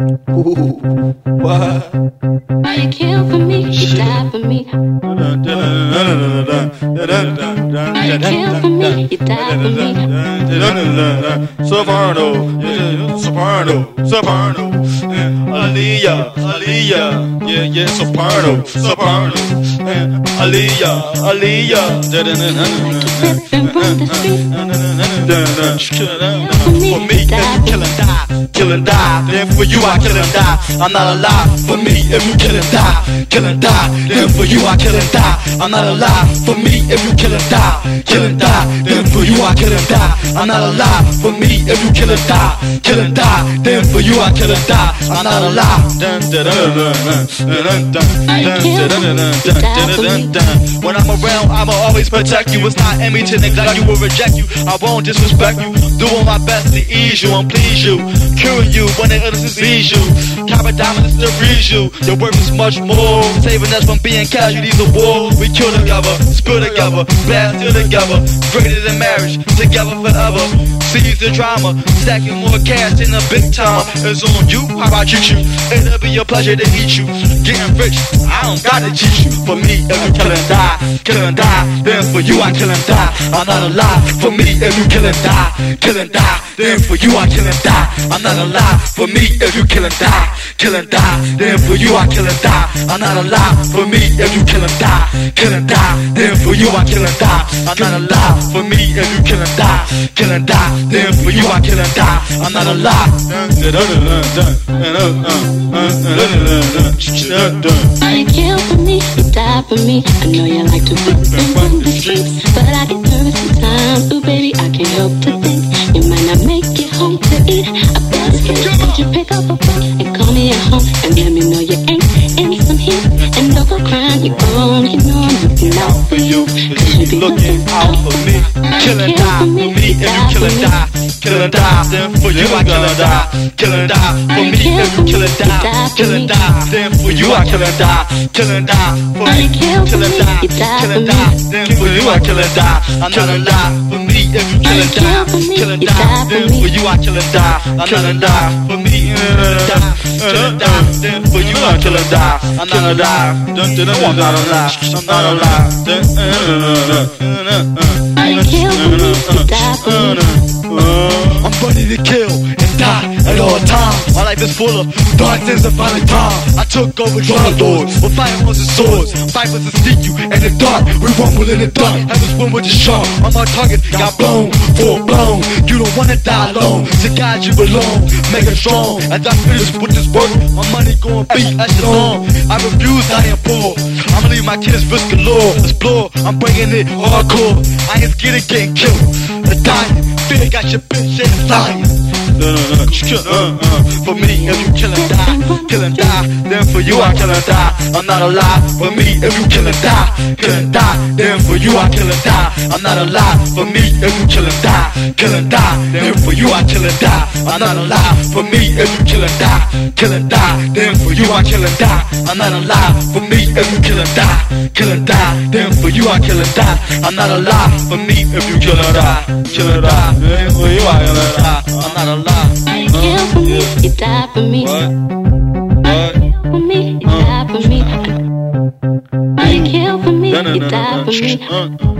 Ooh, what? You kill for me, you die for me. You kill for me, you die for me. Soprano, soprano, soprano, Aaliyah, Aaliyah, yeah, yeah, soprano, soprano, Aaliyah. For me, I'm not alive. For me, if you kill and die, kill and die. Then for you, I kill and die. I'm not alive. For me, if you kill and die, kill and die. Then for you, I kill and die. I'm not alive. For me, if you kill and die, kill and die. Then for you, I kill and die. I'm not alive. I kill and die. When I'm around, I'ma always protect you. It's not in in me to neglect you or reject you. I won't disrespect you. Doing my best to ease you and please you. Cure you when the illness disease you. Copper diamonds to freeze you. Your worth is much more. Saving us from being casualties of war. We kill together, spill together, blast still together. Greater than marriage, together forever. Seize the drama, stacking more cash in a big time. It's on you, how I treat you. It'll be a pleasure to eat you. Getting rich, I don't gotta teach you. For me, if you kill and die, kill and die. Then for you, I kill and die. I'm not alive. For me, if you kill and die, kill and die. Then for you, I kill and die. I'm not alive. For me, if you kill and die, kill and die. Then for you, I kill and die. I'm not alive. For me, if you kill and die, kill and die. Then for you, I kill and die. I'm not alive. For me, if you kill and die, kill and die. Then for you, I kill and die. I'm not alive. You kill for me, you die for me. I know you like to whip and run the streets, you pick up a phone and call me at home and let me know you ain't in some heat. And for crying, you grown, you know I'm looking out for you. Cause you be looking out for me. Kill and die for me. If you kill and die, kill and die. Then for you I kill and die. Kill and die for me. If you kill and die, kill and die. Then for you I kill and die. Kill and die for me. Kill and die, kill and die. Then for you I kill and die. I'm not alive for me. If you kill and die, kill and die. Then for you I kill and die. I'm not alive for me. But you gonna kill die. I'm not a die. No, I'm not a lie. I'm not a lie. I can't believe you die I'm funny to kill and die at all times. Life is full of dark sins of violent time. I took over lords with firearms and swords. Vipers to sneak you in the dark. We rumble in the dark. Have this one with the shark. On my target, got blown, full blown. You don't wanna die alone. To God you belong. Make it strong. As I finish with this work, my money gon' be echelon. I refuse, I am poor. I'ma leave my kids risk galore. Explore, I'm bringing it hardcore. I ain't scared of getting killed. The dying, fear got your bitch and lying. Uh, uh. For me, if you kill and die, kill and die, then for you I kill and die. I'm not alive. For me, if you kill and die, kill and die, then for you I kill and die. I'm not alive. For me, if you kill and die, kill and die, then for you I kill and die. I'm not alive. For me, if you kill and die, kill and die, then for you I kill and die. I'm not alive. For me, if you kill and die, kill and die, then for you I kill and die. I'm not alive. For me, if you kill and die, kill and die, then for you I kill and die. I'm not alive. You kill for me, you die for me. What? For me, you die for me. You kill for me, you die for me.